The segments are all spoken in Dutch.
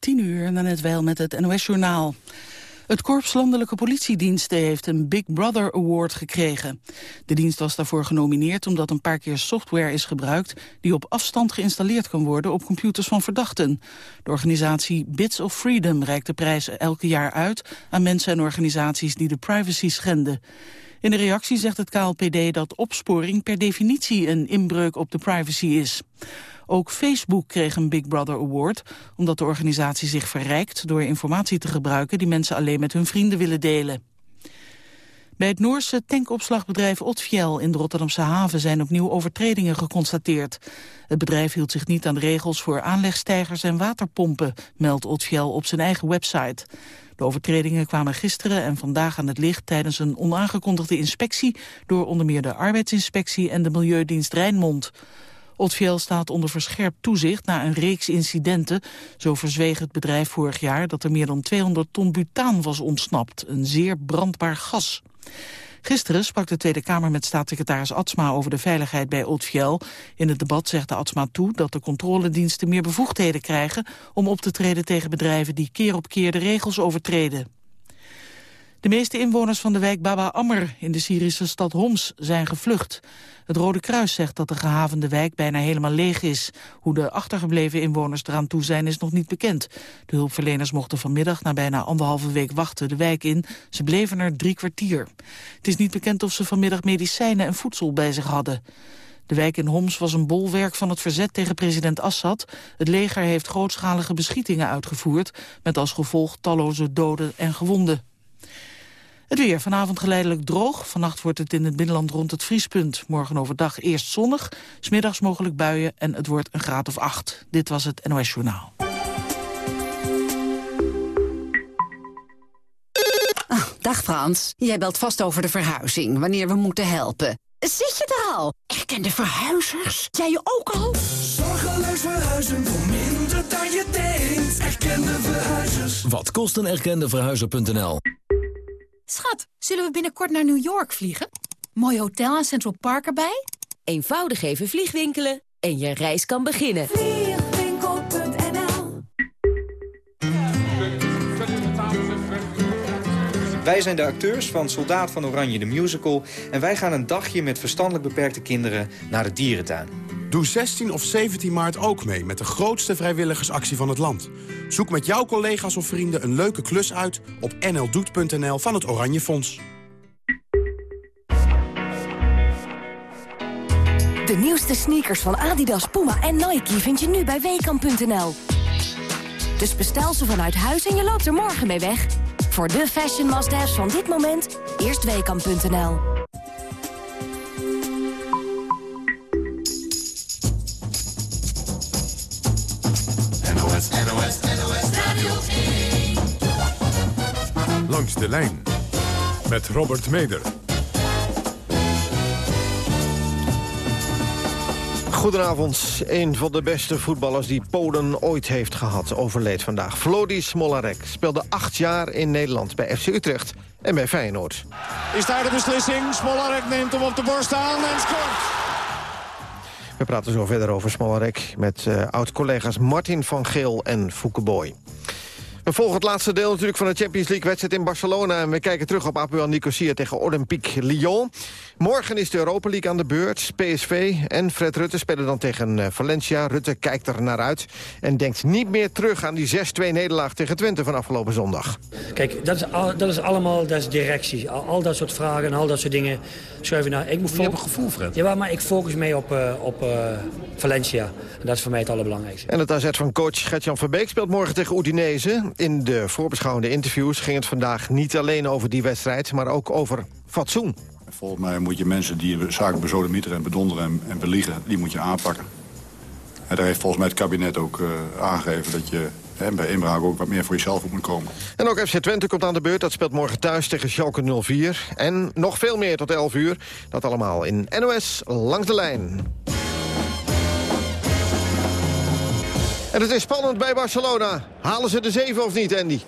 Tien uur, net wel met het NOS-journaal. Het Korps Landelijke Politiediensten heeft een Big Brother Award gekregen. De dienst was daarvoor genomineerd omdat een paar keer software is gebruikt... die op afstand geïnstalleerd kan worden op computers van verdachten. De organisatie Bits of Freedom reikt de prijs elke jaar uit... aan mensen en organisaties die de privacy schenden. In de reactie zegt het KLPD dat opsporing per definitie een inbreuk op de privacy is. Ook Facebook kreeg een Big Brother Award, omdat de organisatie zich verrijkt door informatie te gebruiken die mensen alleen met hun vrienden willen delen. Bij het Noorse tankopslagbedrijf Otfiel in de Rotterdamse haven zijn opnieuw overtredingen geconstateerd. Het bedrijf hield zich niet aan de regels voor aanlegstijgers en waterpompen, meldt Otfiel op zijn eigen website. De overtredingen kwamen gisteren en vandaag aan het licht tijdens een onaangekondigde inspectie door onder meer de arbeidsinspectie en de Milieudienst Rijnmond. Otfiel staat onder verscherpt toezicht na een reeks incidenten. Zo verzweeg het bedrijf vorig jaar dat er meer dan 200 ton butaan was ontsnapt. Een zeer brandbaar gas. Gisteren sprak de Tweede Kamer met staatssecretaris Atsma over de veiligheid bij Otfiel. In het debat zegt de Atsma toe dat de controlediensten meer bevoegdheden krijgen om op te treden tegen bedrijven die keer op keer de regels overtreden. De meeste inwoners van de wijk Baba Ammer in de Syrische stad Homs zijn gevlucht. Het Rode Kruis zegt dat de gehavende wijk bijna helemaal leeg is. Hoe de achtergebleven inwoners eraan toe zijn is nog niet bekend. De hulpverleners mochten vanmiddag na bijna anderhalve week wachten de wijk in. Ze bleven er drie kwartier. Het is niet bekend of ze vanmiddag medicijnen en voedsel bij zich hadden. De wijk in Homs was een bolwerk van het verzet tegen president Assad. Het leger heeft grootschalige beschietingen uitgevoerd... met als gevolg talloze doden en gewonden. Het weer vanavond geleidelijk droog. Vannacht wordt het in het binnenland rond het vriespunt. Morgen overdag eerst zonnig, smiddags mogelijk buien en het wordt een graad of acht. Dit was het NOS Journaal. Ah, dag Frans, jij belt vast over de verhuizing, wanneer we moeten helpen. Zit je er al? Erkende verhuizers? Jij je ook al? Zorgeloos verhuizen voor minder dan je denkt. Erkende verhuizers. Wat kost een erkende verhuizer.nl? Schat, zullen we binnenkort naar New York vliegen? Mooi hotel en Central Park erbij? Eenvoudig even vliegwinkelen en je reis kan beginnen. Vliegwinkel.nl Wij zijn de acteurs van Soldaat van Oranje, de musical... en wij gaan een dagje met verstandelijk beperkte kinderen naar de dierentuin. Doe 16 of 17 maart ook mee met de grootste vrijwilligersactie van het land. Zoek met jouw collega's of vrienden een leuke klus uit op nldoet.nl van het Oranje Fonds. De nieuwste sneakers van Adidas, Puma en Nike vind je nu bij weekamp.nl. Dus bestel ze vanuit huis en je loopt er morgen mee weg. Voor de fashion must-haves van dit moment, eerst weekamp.nl. Langs de lijn met Robert Meder. Goedenavond. Een van de beste voetballers die Polen ooit heeft gehad... overleed vandaag. Vlodi Smolarek speelde acht jaar in Nederland bij FC Utrecht en bij Feyenoord. Is daar de beslissing? Smolarek neemt hem op de borst aan en scoort. We praten zo verder over Smolarek met uh, oud-collega's Martin van Geel en Fouke Boy. We volgen het laatste deel natuurlijk van de Champions League-wedstrijd in Barcelona... en we kijken terug op Apuan Nicosia tegen Olympique Lyon. Morgen is de Europa League aan de beurt. PSV en Fred Rutte spelen dan tegen eh, Valencia. Rutte kijkt er naar uit en denkt niet meer terug... aan die 6-2-nederlaag tegen Twente van afgelopen zondag. Kijk, dat is, al, dat is allemaal dat is directie. Al, al, dat soort vragen en al dat soort dingen schuiven naar. Ik moet Je hebt een gevoel, Fred. Ja, maar ik focus mee op, uh, op uh, Valencia. En dat is voor mij het allerbelangrijkste. En het AZ van coach Gertjan Verbeek speelt morgen tegen Udinese. In de voorbeschouwende interviews ging het vandaag niet alleen over die wedstrijd... maar ook over fatsoen. Volgens mij moet je mensen die zaken bezodemieteren en bedonderen en, en beliegen... die moet je aanpakken. En daar heeft volgens mij het kabinet ook uh, aangegeven dat je hè, bij inbraak ook wat meer voor jezelf op moet komen. En ook FC Twente komt aan de beurt. Dat speelt morgen thuis tegen Schalke 04. En nog veel meer tot 11 uur. Dat allemaal in NOS Langs de Lijn. En het is spannend bij Barcelona. Halen ze de zeven of niet, Andy?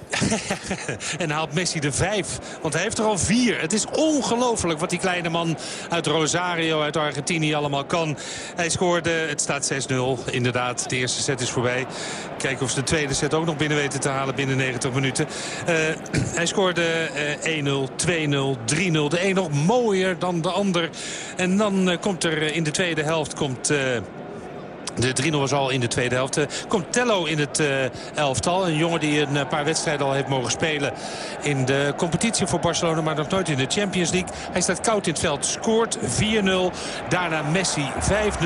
en haalt Messi de vijf. Want hij heeft er al vier. Het is ongelooflijk wat die kleine man uit Rosario, uit Argentinië allemaal kan. Hij scoorde, het staat 6-0 inderdaad. De eerste set is voorbij. Kijken of ze de tweede set ook nog binnen weten te halen binnen 90 minuten. Uh, hij scoorde uh, 1-0, 2-0, 3-0. De een nog mooier dan de ander. En dan uh, komt er in de tweede helft... Komt, de 3-0 was al in de tweede helft. Uh, komt Tello in het uh, elftal. Een jongen die een paar wedstrijden al heeft mogen spelen in de competitie voor Barcelona. Maar nog nooit in de Champions League. Hij staat koud in het veld. Scoort 4-0. Daarna Messi 5-0.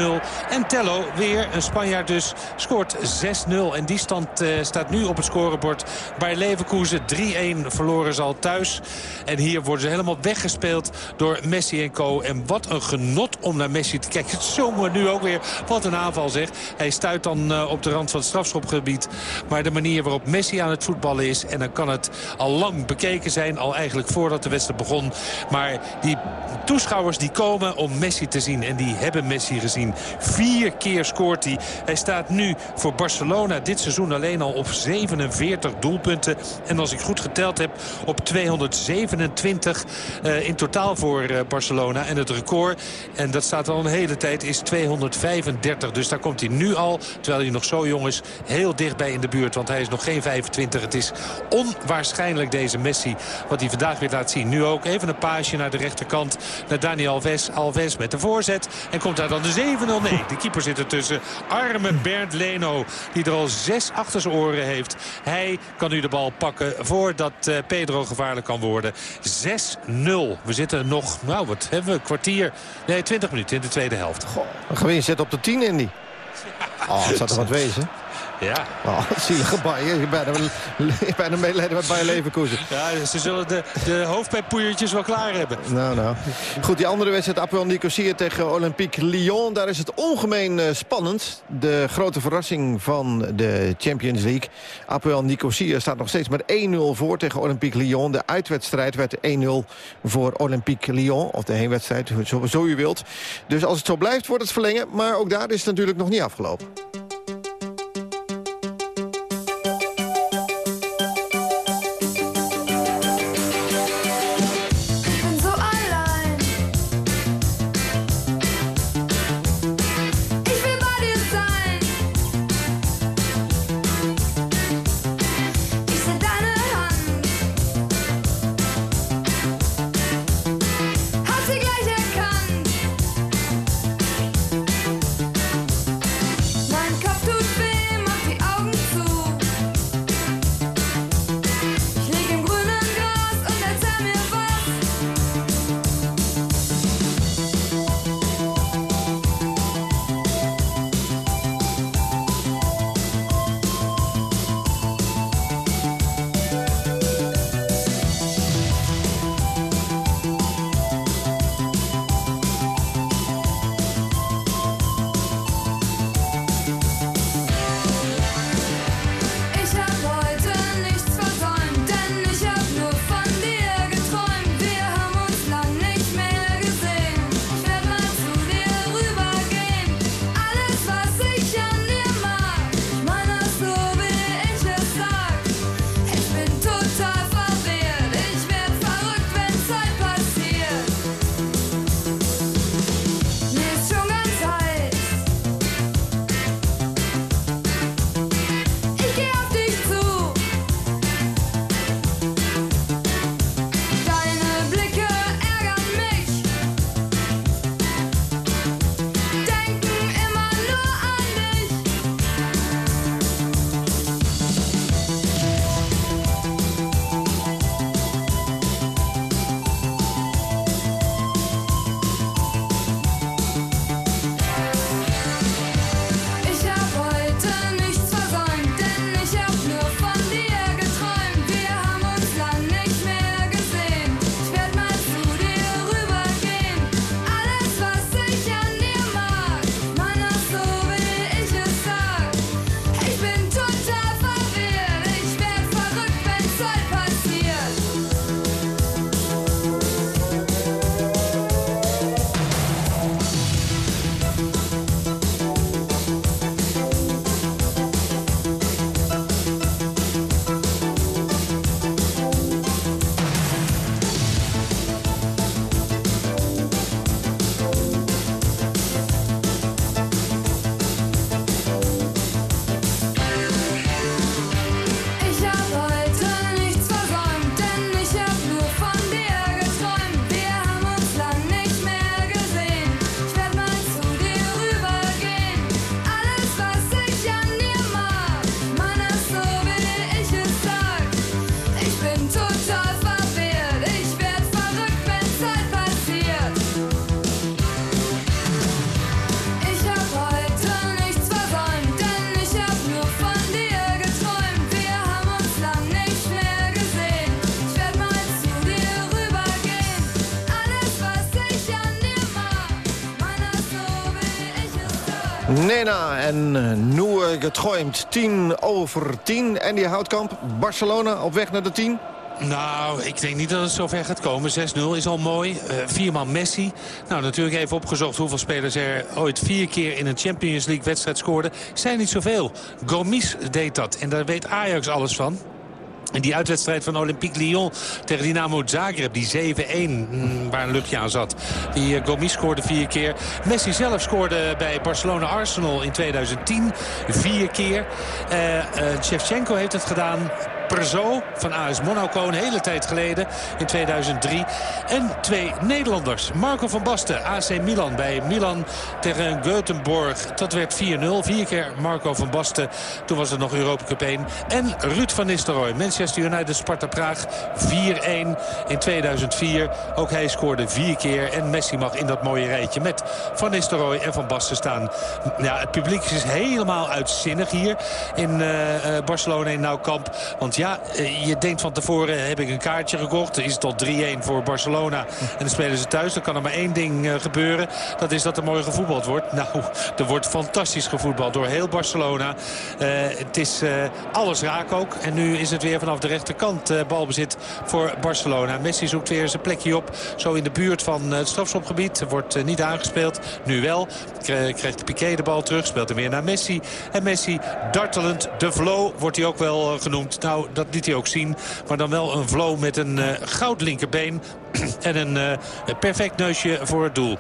En Tello, weer een Spanjaard dus, scoort 6-0. En die stand uh, staat nu op het scorebord. Bij Leverkusen 3-1 verloren ze al thuis. En hier worden ze helemaal weggespeeld door Messi en co. En wat een genot om naar Messi te kijken. Het zomer nu ook weer. Wat een aanval hij stuit dan uh, op de rand van het strafschopgebied. Maar de manier waarop Messi aan het voetballen is... en dan kan het al lang bekeken zijn, al eigenlijk voordat de wedstrijd begon. Maar die toeschouwers die komen om Messi te zien. En die hebben Messi gezien. Vier keer scoort hij. Hij staat nu voor Barcelona dit seizoen alleen al op 47 doelpunten. En als ik goed geteld heb op 227 uh, in totaal voor uh, Barcelona. En het record, en dat staat al een hele tijd, is 235. Dus daar komt hij nu al, terwijl hij nog zo jong is, heel dichtbij in de buurt. Want hij is nog geen 25. Het is onwaarschijnlijk deze Messi, wat hij vandaag weer laat zien. Nu ook even een paasje naar de rechterkant, naar Dani Alves. Alves met de voorzet. En komt daar dan de 7-0? Nee, de keeper zit ertussen. Arme Bernd Leno, die er al zes achter zijn oren heeft. Hij kan nu de bal pakken voordat uh, Pedro gevaarlijk kan worden. 6-0. We zitten nog, nou wat hebben we, kwartier, nee 20 minuten in de tweede helft. Goh, een gewin op de 10 in die. Oh, het zou toch wat wezen? Ja. Oh, zielige Bayern. Bijna, bijna meeleden met Bayer Leverkusen. Ja, ze zullen de, de hoofdpijnpoeiertjes wel klaar hebben. Nou, nou. Goed, die andere wedstrijd, Apoel Nicosia tegen Olympique Lyon. Daar is het ongemeen uh, spannend. De grote verrassing van de Champions League. Apoel Nicosia staat nog steeds met 1-0 voor tegen Olympique Lyon. De uitwedstrijd werd 1-0 voor Olympique Lyon. Of de heenwedstrijd, zo, zo u wilt. Dus als het zo blijft, wordt het verlengen. Maar ook daar is het natuurlijk nog niet afgelopen. Noe geträumt. 10 over 10. En die Houtkamp, Barcelona op weg naar de 10. Nou, ik denk niet dat het zover gaat komen. 6-0 is al mooi. Uh, viermaal Messi. Nou, natuurlijk even opgezocht hoeveel spelers er ooit vier keer in een Champions League wedstrijd scoorden. Zijn niet zoveel. Gomis deed dat. En daar weet Ajax alles van. En die uitwedstrijd van Olympique Lyon tegen Dynamo Zagreb, die 7-1, mm, waar een luchtje aan zat. Die uh, Gomis scoorde vier keer. Messi zelf scoorde bij Barcelona Arsenal in 2010 vier keer. Uh, Shevchenko heeft het gedaan Perzo van AS Monaco een hele tijd geleden in 2003. En twee Nederlanders. Marco van Basten, AC Milan bij Milan tegen Göteborg. Dat werd 4-0. Vier keer Marco van Basten. Toen was het nog Europa Cup 1. En Ruud van Nistelrooy, Manchester United Sparta Praag 4-1 in 2004. Ook hij scoorde vier keer. En Messi mag in dat mooie rijtje met Van Nistelrooy en Van Basten staan. Ja, het publiek is helemaal uitzinnig hier in uh, Barcelona in Nou Kamp. Ja, eh, je denkt van tevoren heb ik een kaartje gekocht. Is het al 3-1 voor Barcelona. En dan spelen ze thuis. Dan kan er maar één ding eh, gebeuren. Dat is dat er mooi gevoetbald wordt. Nou, er wordt fantastisch gevoetbald door heel Barcelona. Uh, het is alles raak ook. En nu is het weer vanaf de rechterkant balbezit voor Barcelona. Messi zoekt weer zijn plekje op. Zo in de buurt van het strafschopgebied. Wordt niet aangespeeld. Nu wel. Krijgt Piqué de bal terug. Speelt hem weer naar Messi. En Messi dartelend. De flow wordt hij ook wel genoemd. Nou, dat liet hij ook zien. Maar dan wel een flow met een uh, goud linkerbeen. en een uh, perfect neusje voor het doel.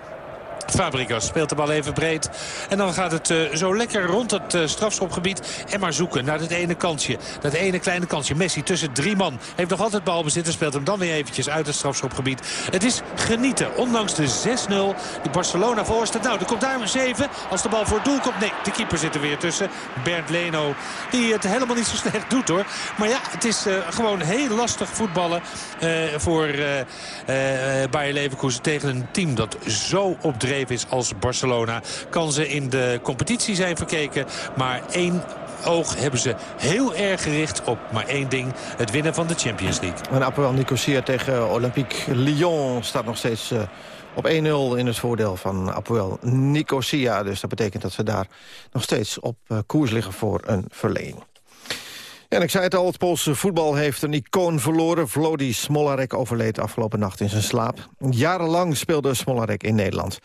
Fabregas speelt de bal even breed. En dan gaat het uh, zo lekker rond het uh, strafschopgebied. En maar zoeken naar dat ene kansje. Dat ene kleine kansje. Messi tussen drie man. Heeft nog altijd balbezit en speelt hem dan weer eventjes uit het strafschopgebied. Het is genieten. Ondanks de 6-0 die Barcelona voorstaat. Nou, er komt daar een 7. Als de bal voor het doel komt. Nee, de keeper zit er weer tussen. Bernd Leno. Die het helemaal niet zo slecht doet hoor. Maar ja, het is uh, gewoon heel lastig voetballen voor Bayer Leverkusen. Tegen een team dat zo opdreef is als Barcelona. Kan ze in de competitie zijn verkeken. Maar één oog hebben ze heel erg gericht op maar één ding. Het winnen van de Champions League. En Apoel Nicosia tegen Olympique Lyon staat nog steeds... Uh, op 1-0 in het voordeel van Apoel Nicosia. Dus dat betekent dat ze daar nog steeds op uh, koers liggen voor een verlenging. En ik zei het al, het Poolse voetbal heeft een icoon verloren. Vlodi Smolarek overleed afgelopen nacht in zijn slaap. Jarenlang speelde Smolarek in Nederland.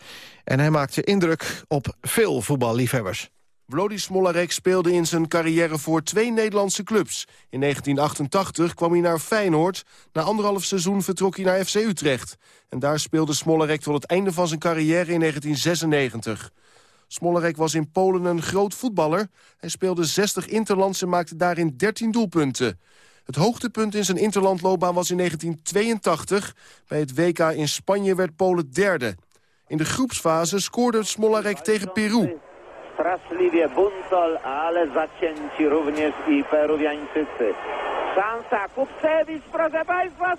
En hij maakte indruk op veel voetballiefhebbers. Vlodi Smolarek speelde in zijn carrière voor twee Nederlandse clubs. In 1988 kwam hij naar Feyenoord. Na anderhalf seizoen vertrok hij naar FC Utrecht. En daar speelde Smolarek tot het einde van zijn carrière in 1996. Smollerek was in Polen een groot voetballer. Hij speelde 60 interlands en maakte daarin 13 doelpunten. Het hoogtepunt in zijn interlandloopbaan was in 1982. Bij het WK in Spanje werd Polen derde. In de groepsfase scoorde Smollerek tegen Peru. Straszliwie buntol, ale zacięci również i Peruwiańczycy. Szansa Kupcewicz,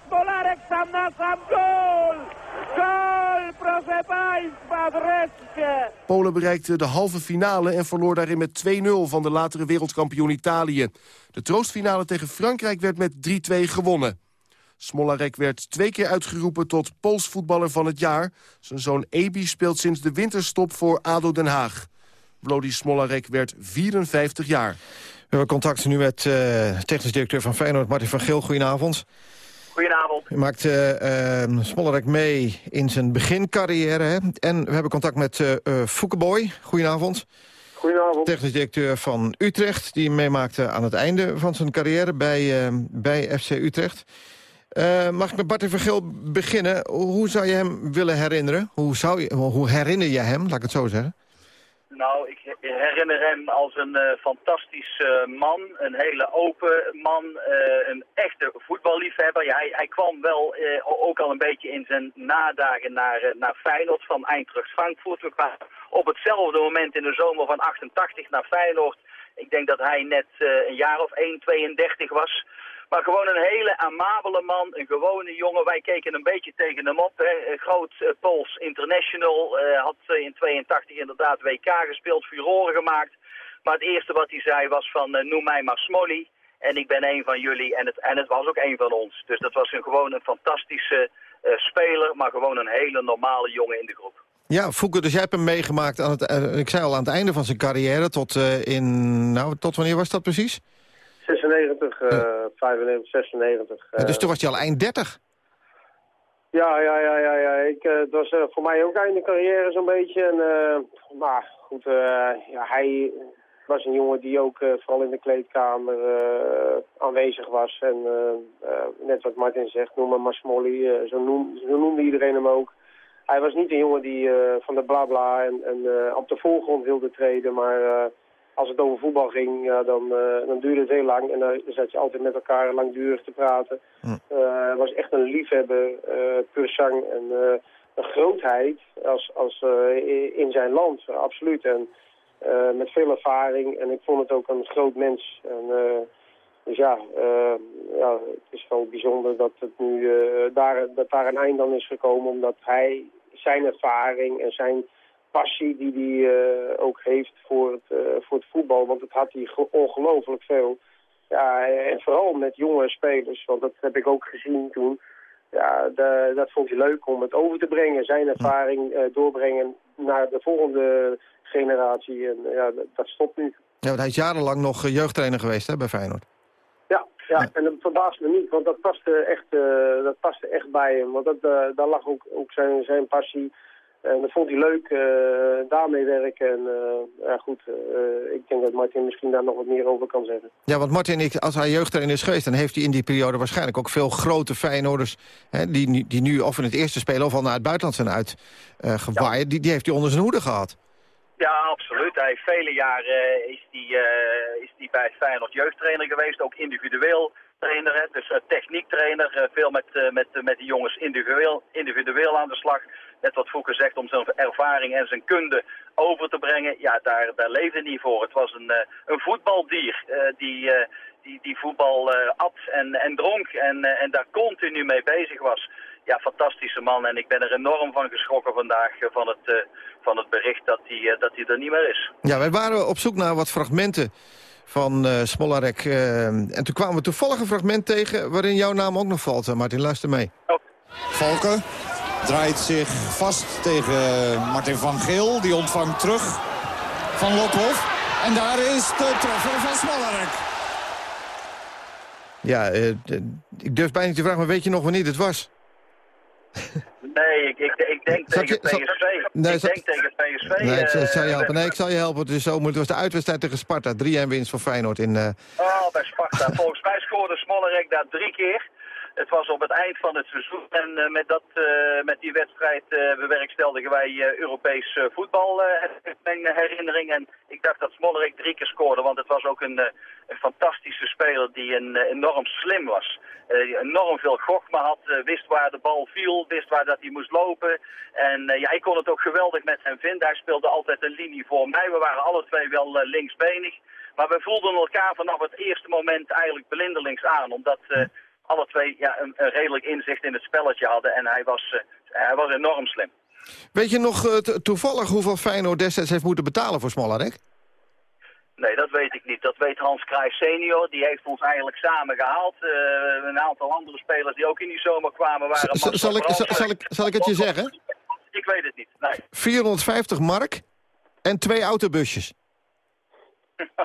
Smolarek sam na sam! Goal, proszę Państwa, wreszcie! Polen bereikte de halve finale en verloor daarin met 2-0 van de latere wereldkampioen Italië. De troostfinale tegen Frankrijk werd met 3-2 gewonnen. Smolarek werd twee keer uitgeroepen tot Pools voetballer van het jaar. Zijn zoon Ebi speelt sinds de winterstop voor ADO Den Haag. Vlodi Smolarek werd 54 jaar. We hebben contact nu met uh, technisch directeur van Feyenoord, Martin van Geel. Goedenavond. Goedenavond. U maakt uh, uh, Smollerek mee in zijn begincarrière. Hè? En we hebben contact met uh, Foukeboy. Goedenavond. Goedenavond. Technisch directeur van Utrecht. Die meemaakte aan het einde van zijn carrière bij, bij FC Utrecht. mag ik met Bart van Geel beginnen? Hoe zou je hem willen herinneren? Hoe, zou je, hoe herinner je hem, laat ik het zo zeggen? Nou, ik herinner hem als een uh, fantastisch uh, man, een hele open man, uh, een echte voetballiefhebber. Ja, hij, hij kwam wel ook al een beetje in zijn nadagen naar, naar Feyenoord van Eintracht Frankfurt. We kwamen op hetzelfde moment in de zomer van 88 naar Feyenoord. Ik denk dat hij net een jaar of 1, 32 was. Maar gewoon een hele amabele man, een gewone jongen. Wij keken een beetje tegen hem op. Hè. Groot uh, Pools International. Uh, had in 82 inderdaad WK gespeeld, furoren gemaakt. Maar het eerste wat hij zei was van noem mij maar Smolly. En ik ben een van jullie en het, en het was ook een van ons. Dus dat was een, gewoon een fantastische speler, maar gewoon een hele normale jongen in de groep. Ja, Fouke, dus jij hebt hem meegemaakt, aan het, eh, ik zei al, aan het einde van zijn carrière... tot eh, in, nou, tot wanneer was dat precies? 96, eh 95, 96. Ja, dus eh. toen was hij al eind 30. Ja, ja, ja, ja. ja. Ik, eh, het was eh, voor mij ook einde carrière zo'n beetje. En, eh, maar goed, eh, ja, hij was een jongen die ook eh, vooral in de kleedkamer eh, aanwezig was. En eh, eh, net wat Martin zegt, noem maar maar Smolly, eh, zo, noem, zo noemde iedereen hem ook. Hij was niet een jongen die eh, van de blabla en, en eh, op de voorgrond wilde treden, maar... eh, als het over voetbal ging, ja, dan, eh, dan duurde het heel lang. En dan zat je altijd met elkaar langdurig te praten. Eh, Hij was echt een liefhebber, uh, puur zang. En eh, een grootheid als, als, eh, in zijn land, absoluut. En eh, met veel ervaring. En ik vond het ook een groot mens. En, eh, dus ja, eh, ja, het is wel bijzonder dat, het nu, eh, daar, dat daar een eind aan is gekomen. Omdat hij zijn ervaring en zijn passie die hij eh, ook heeft voor het, eh, voor het voetbal. Want dat had hij ge- ongelooflijk veel. Ja, en vooral met jonge spelers, want dat heb ik ook gezien toen. Ja, de- dat vond hij leuk om het over te brengen, zijn ervaring eh, doorbrengen naar de volgende generatie. En ja, dat, dat stopt nu. Ja, want hij is jarenlang nog jeugdtrainer geweest hè, bij Feyenoord. Ja, ja, en dat verbaast me niet, want dat paste echt, dat paste echt bij hem. Want dat, daar lag ook, ook zijn, zijn passie. En dat vond hij leuk, eh, daarmee werken. En eh, ja, goed, eh, ik denk dat Martin misschien daar nog wat meer over kan zeggen. Ja, want Martin, ik, als hij jeugdtrainer is geweest... dan heeft hij in die periode waarschijnlijk ook veel grote Feyenoorders... Hè, die, nu- die nu of in het eerste spelen of al naar het buitenland zijn uitgewaaid... die, die heeft hij onder zijn hoede gehad. Ja, absoluut. Hij heeft vele jaren is die, eh, is die bij Feyenoord jeugdtrainer geweest. Ook individueel trainer, dus uh, techniektrainer. eh, veel met, eh, met, met die jongens individueel, individueel aan de slag. Net wat Fouke zegt, om zijn ervaring en zijn kunde over te brengen. Ja, daar, daar leefde hij voor. Het was een, eh, een voetbaldier eh, die, eh, die, die voetbal eh, at en, en dronk en, eh, en daar continu mee bezig was. Ja, fantastische man. En ik ben er enorm van geschrokken vandaag eh, van, het, eh, van het bericht dat hij, eh, dat er niet meer is. Ja, wij waren op zoek naar wat fragmenten van eh Smolarek. eh, en toen kwamen we toevallig een fragment tegen... waarin jouw naam ook nog valt, eh, Martin. Luister mee. Valken draait zich vast tegen Martin van Geel. Die ontvangt terug van Lothoff. En daar is de treffer van Smolarek. Ja, ik durf bijna niet te vragen, maar weet je nog wanneer dit was? Nee, ik, ik, ik denk Zal tegen je- zal- PSV. Nee, ik zal- denk tegen PSV. Nee, ik, zal- je eh, helpen. Nee, ik zal je helpen. Het, is zo, het was de uitwedstrijd tegen Sparta. 3-1 winst voor Feyenoord in... eh, Oh, bij Sparta. Volgens mij scoorde Smollerek daar drie keer. Het was op het eind van het seizoen en eh, met, dat, eh, met die wedstrijd eh, bewerkstelligen wij Europees voetbal, mijn herinnering. En ik dacht dat Smollerek drie keer scoorde, want het was ook een, een fantastische speler die een, enorm slim was. Enorm veel gochme had, wist waar de bal viel, wist waar dat hij moest lopen. En ja, ik kon het ook geweldig met hem vinden. Hij speelde altijd een linie voor mij. We waren alle twee wel linksbenig. Maar we voelden elkaar vanaf het eerste moment eigenlijk blindelings aan. Omdat alle twee ja, een, een redelijk inzicht in het spelletje hadden. En hij was, eh, hij was enorm slim. Weet je nog eh, to- toevallig hoeveel Feyenoord destijds heeft moeten betalen voor Smolarek? Nee, dat weet ik niet. Dat weet Hans Kraai senior. Die heeft ons eigenlijk samen gehaald. Eh, een aantal andere spelers die ook in die zomer kwamen waren... Z- zal, ik, zal, zal ik, zal ik het je zeggen? Ik weet het niet, nee. 450 mark en twee autobusjes.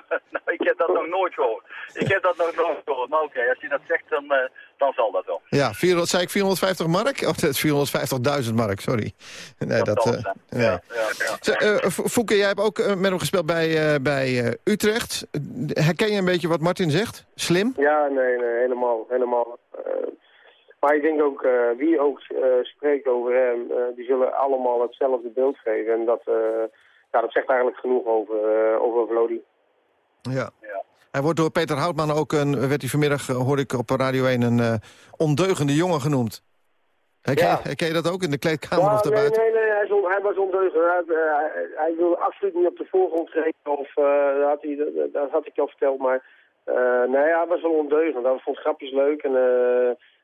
nou, ik heb dat nog nooit gehoord. Ik heb dat nog nooit gehoord. Maar oké, als je dat zegt, dan, eh, dan zal dat wel. Ja, 400, zei ik 450 mark? Of dat is 450.000 mark, sorry. Nee, dat, eh, nee. Ja, ja. Zeg, eh, Fouke, jij hebt ook met hem gespeeld bij, eh, bij eh, Utrecht. Herken je een beetje wat Martin zegt? Slim? Ja, nee, nee, helemaal, helemaal. Eh, maar ik denk ook, eh, wie ook eh, spreekt over hem, eh, die zullen allemaal hetzelfde beeld geven. En dat, eh, ja, dat zegt eigenlijk genoeg over, eh over Vlody. Ja. Hij wordt door Peter Houtman ook, een, werd hij vanmiddag, eh, hoorde ik op Radio 1, een eh, ondeugende jongen genoemd. Herken, Ja. herken je dat ook in de kleedkamer of nee, daarbuiten? nee, nee, hij, is on- hij was ondeugend. Hij, eh, hij, hij wilde absoluut niet op de voorgrond treden. Of, dat, had hij, dat, dat had ik je al verteld. Maar eh, nee, hij was wel ondeugend. Hij vond grapjes leuk en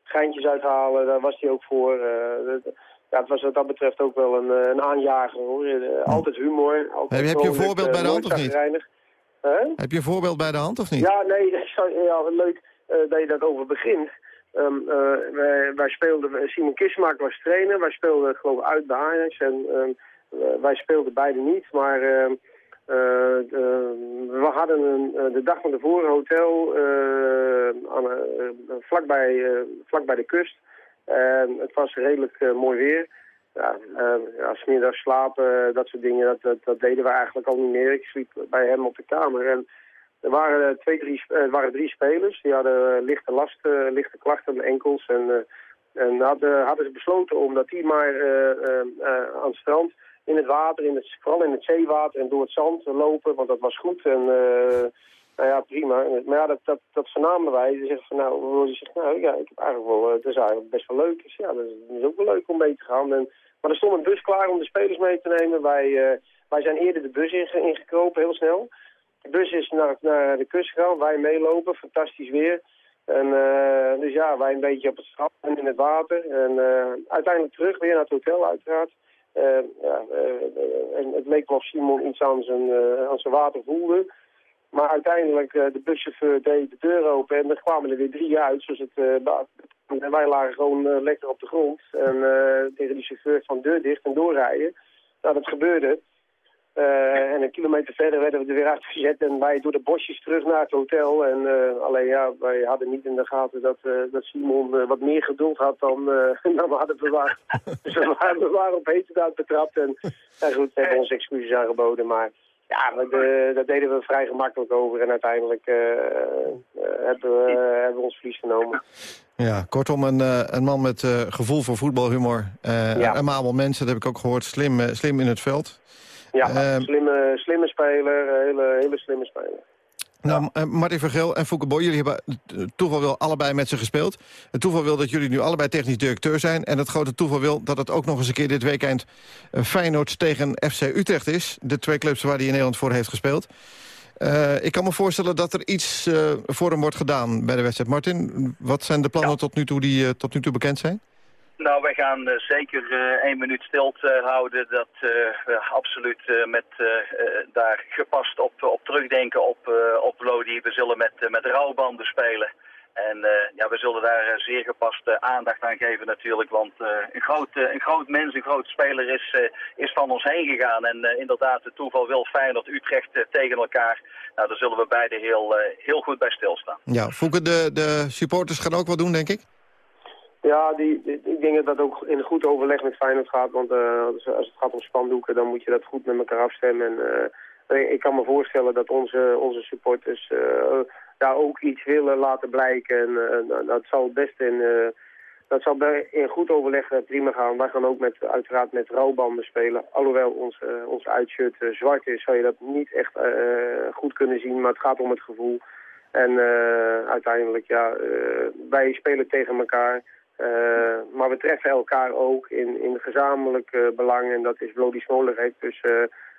geintjes uithalen. Daar was hij ook voor. dat- ja, het was wat dat betreft ook wel een, een aanjager. hoor. Eh, Altijd humor. Altijd Heb je- heb je een voorbeeld bij de hand of niet? Heb je een voorbeeld bij de hand of niet? Ja, nee, dat is wel- ja, leuk eh, dat je dat over begint. Ehm, eh, wij, wij speelden, Simon Kismaak was trainer, wij speelden geloof ik uit bij Ajax. En ehm, wij speelden beide niet, maar uh, we hadden een, de dag van tevoren een hotel aan, vlakbij, vlakbij de kust. En het was redelijk mooi weer. Ja, ja, smiddags slapen, dat soort dingen, dat, dat, dat, deden we eigenlijk al niet meer. Ik sliep bij hem op de kamer en er waren, twee, drie, waren drie spelers. Die hadden lichte last, lichte klachten aan de enkels en... En hadden, hadden ze besloten om dat die maar aan het strand in het water, in het, vooral in het zeewater en door het zand lopen, want dat was goed. En nou ja, prima. Maar ja, dat, dat, dat vernamen wij. Ze zeggen van nou, ze zegt, nou ja, ik heb eigenlijk wel, het is eigenlijk best wel leuk. Dus ja, dat is, ook wel leuk om mee te gaan. En, maar er stond een bus klaar om de spelers mee te nemen. Wij, uh, wij zijn eerder de bus ingekropen, heel snel. De bus is naar, naar de kust gegaan, wij meelopen, fantastisch weer. En uh, dus ja, wij een beetje op het strand en in het water. En uh, uiteindelijk terug weer naar het hotel uiteraard. Ja, en het leek wel of Simon iets aan zijn, aan zijn water voelde. Maar uiteindelijk, de buschauffeur deed de deur open en er kwamen er weer drie uit. Zoals het, en wij lagen gewoon lekker op de grond. En tegen die chauffeur van deur dicht en doorrijden. Nou, dat gebeurde. Uh, en een kilometer verder werden we er weer uitgezet en wij door de bosjes terug naar het hotel. En uh, alleen ja, wij hadden niet in de gaten dat, uh, dat Simon wat meer geduld had dan, dan we hadden verwacht. dus we waren, we waren op heterdaad betrapt en goed, we hebben ons excuses aangeboden. Maar ja, we, daar deden we vrij gemakkelijk over en uiteindelijk hebben, we, hebben we ons verlies genomen. Ja, kortom, een, een man met gevoel voor voetbalhumor. Ja. Een mabel mensen, dat heb ik ook gehoord, slim, slim in het veld. Ja, uh, slimme, slimme speler, hele, hele slimme speler. Nou, ja. Martin Vergeel en Boy, jullie hebben toeval wil allebei met ze gespeeld. Het toeval wil dat jullie nu allebei technisch directeur zijn. En het grote toeval wil dat het ook nog eens een keer dit weekend... Feyenoord tegen FC Utrecht is. De twee clubs waar hij in Nederland voor heeft gespeeld. Uh, ik kan me voorstellen dat er iets uh, voor hem wordt gedaan bij de wedstrijd. Martin, wat zijn de plannen ja. tot, nu toe die uh, tot nu toe bekend zijn? Nou, wij gaan uh, zeker uh, één minuut stilte houden. Dat we absoluut met daar gepast op, op terugdenken op, op Lodi. We zullen met, met rouwbanden spelen. En ja, we zullen daar zeer gepaste aandacht aan geven natuurlijk. Want een, groot, een groot mens, een groot speler is, is van ons heen gegaan. En inderdaad, het toeval wil Feyenoord Utrecht tegen elkaar. Nou, daar zullen we beide heel, heel goed bij stilstaan. Ja, Fouke, de, de supporters gaan ook wat doen, denk ik? Ja, die, ik denk dat dat ook in goed overleg met Feyenoord gaat. Want uh, als, het gaat om spandoeken, dan moet je dat goed met elkaar afstemmen. En, uh, ik kan me voorstellen dat onze, onze supporters uh, daar ook iets willen laten blijken. En dat zal best in, dat zal in goed overleg prima gaan. Wij gaan ook met, uiteraard met rouwbanden spelen. Alhoewel ons, ons uitshirt zwart is, zou je dat niet echt goed kunnen zien. Maar het gaat om het gevoel. En uiteindelijk, ja, wij spelen tegen elkaar. Uh, maar we treffen elkaar ook in, in gezamenlijk belang en dat is Vlodi Smolenrek. Dus uh,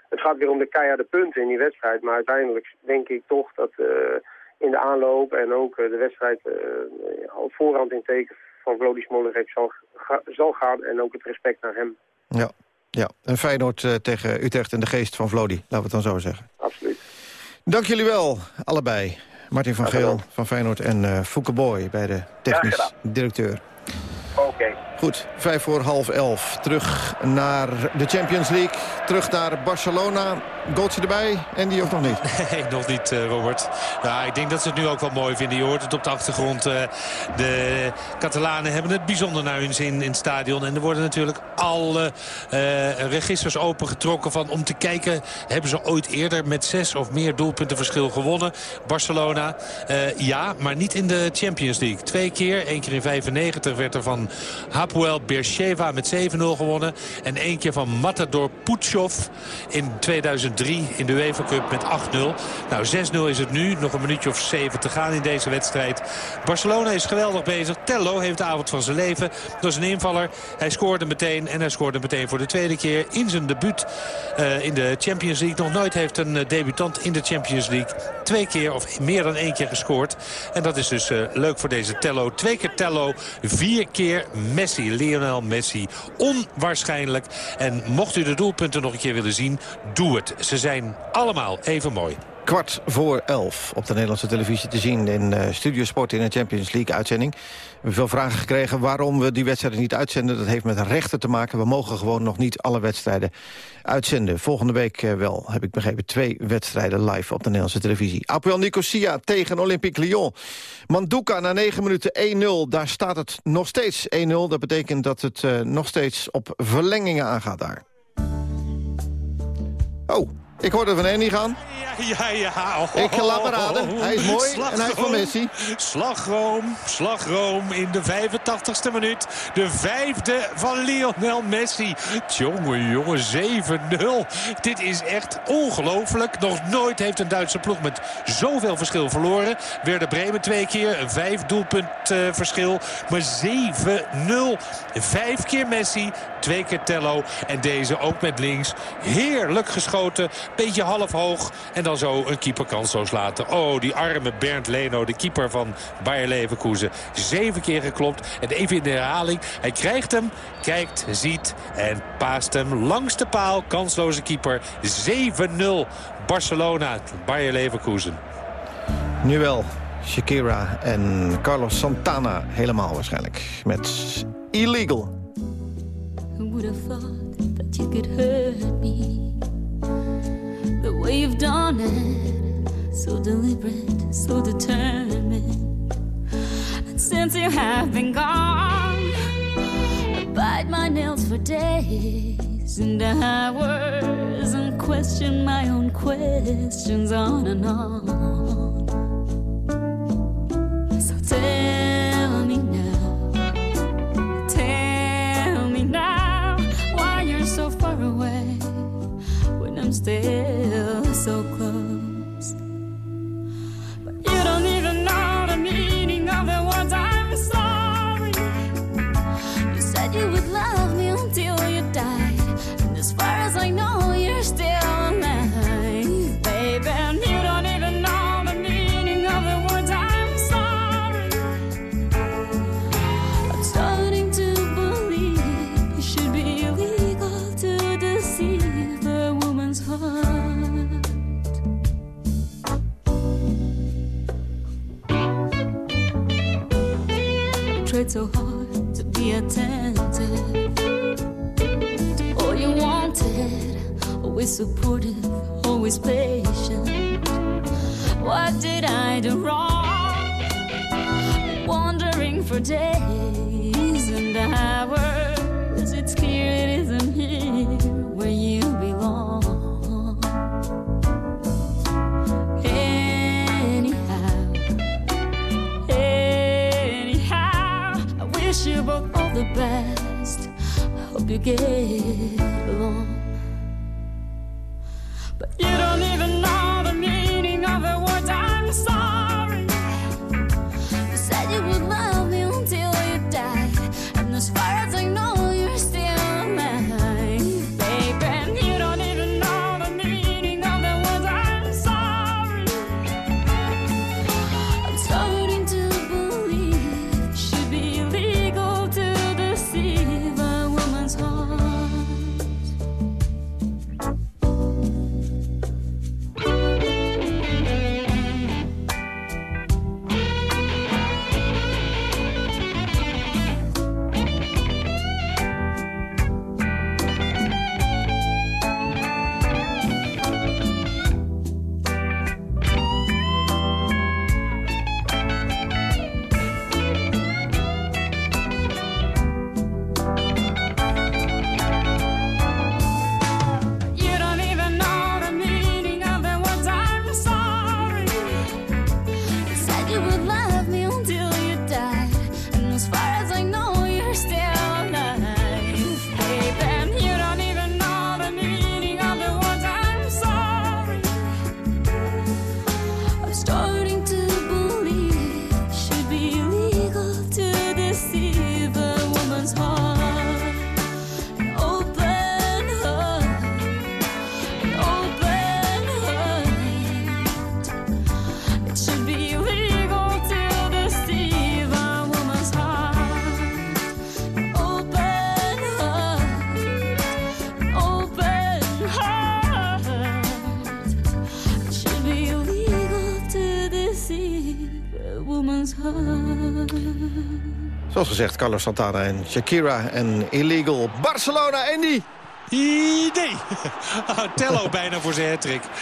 het gaat weer om de keiharde punten in die wedstrijd. Maar uiteindelijk denk ik toch dat in de aanloop en ook de wedstrijd al voorhand in teken van Vlodi Smolenrek zal, ga, zal gaan en ook het respect naar hem. Ja, ja. en Feyenoord tegen Utrecht in de geest van Vlodi, laten we het dan zo zeggen. Absoluut. Dank jullie wel, allebei. Martin van Geel van Feyenoord en uh, Fouke Boy bij de technisch directeur. Oké. Okay. Goed, vijf voor half elf. Terug naar de Champions League. Terug naar Barcelona. Goaltje erbij, en die of nog niet? Nee, nog niet, uh, Robert. Ja, ik denk dat ze het nu ook wel mooi vinden. Je hoort het op de achtergrond. Uh, de Catalanen hebben het bijzonder naar hun zin in het stadion. En er worden natuurlijk alle uh, registers opengetrokken van om te kijken... hebben ze ooit eerder met zes of meer doelpunten verschil gewonnen. Barcelona, ja, maar niet in de Champions League. Twee keer, één keer in 95 werd er van Hapoel Beersheva met 7-0 gewonnen. En één keer van Matador Puchov in 2003 in de UEFA Cup met 8-0. Nou, 6-0 is het nu. Nog een minuutje of 7 te gaan in deze wedstrijd. Barcelona is geweldig bezig. Tello heeft de avond van zijn leven. Dat is een invaller. Hij scoorde meteen en hij scoorde meteen voor de tweede keer in zijn debuut uh, in de Champions League. Nog nooit heeft een uh, debutant in de Champions League twee keer of meer dan één keer gescoord. En dat is dus uh, leuk voor deze Tello. Twee keer Tello, vier keer Messi, Lionel Messi. Onwaarschijnlijk. En mocht u de doelpunten nog een keer willen zien, doe het. Ze zijn allemaal even mooi. kwart voor elf op de Nederlandse televisie te zien... in uh, Studiosport in een Champions League-uitzending. We hebben veel vragen gekregen waarom we die wedstrijden niet uitzenden. Dat heeft met rechten te maken. We mogen gewoon nog niet alle wedstrijden uitzenden. Volgende week uh, wel, heb ik begrepen, twee wedstrijden live op de Nederlandse televisie. Apoel Nicosia tegen Olympique Lyon. Manduka na 9 minuten 1-0. Daar staat het nog steeds 1-0. Dat betekent dat het uh, nog steeds op verlengingen aangaat daar. Oh, ik hoorde van Andy gaan. Ja, ja. Oh, ik laat me raden. Hij is mooi en hij is van Messi. Slagroom, slagroom in de 85ste minuut. De vijfde van Lionel Messi. Jongen, jongen, 7-0. Dit is echt ongelooflijk. Nog nooit heeft een Duitse ploeg met zoveel verschil verloren. Werder Bremen twee keer, een vijf doelpunt uh, verschil. Maar 7-0. Vijf keer Messi, twee keer Tello. En deze ook met links. Heerlijk geschoten. Beetje half hoog. En dan zo een keeper kansloos laten. Oh, die arme Bernd Leno, de keeper van Bayer Leverkusen. Zeven keer geklopt. En even in de herhaling. Hij krijgt hem, kijkt, ziet en paast hem langs de paal. Kansloze keeper. 7-0 Barcelona, Bayer Leverkusen. Nu wel. Shakira en Carlos Santana helemaal waarschijnlijk. Met Illegal. Would have thought that you could hurt me? the way you've done it. So deliberate, so determined. And since you have been gone, I bite my nails for days and hours and question my own questions on and on. So tell still so close. But you don't even know the meaning of the words I'm sorry. You said you would love me until you died. And as far as I know, you're still so hard to be attentive oh, all you wanted. Always supportive, always patient. What did I do wrong? Wandering for days and hours. Best. I hope you get along. But you don't even know the meaning of the words I'm sorry. Gezegd, Carlos Santana en Shakira en Illegal. Barcelona, Andy! Nee. Ah, Tello bijna voor zijn hattrick.